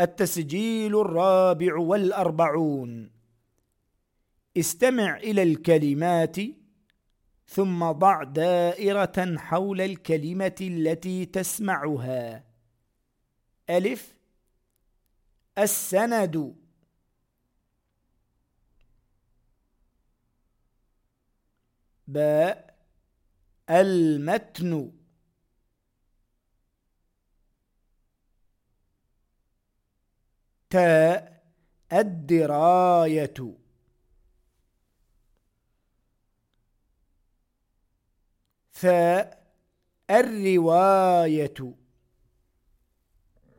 التسجيل الرابع والأربعون. استمع إلى الكلمات ثم ضع دائرة حول الكلمة التي تسمعها. ألف. السند. باء. المتن. تاء الدراية. ثاء الرواية.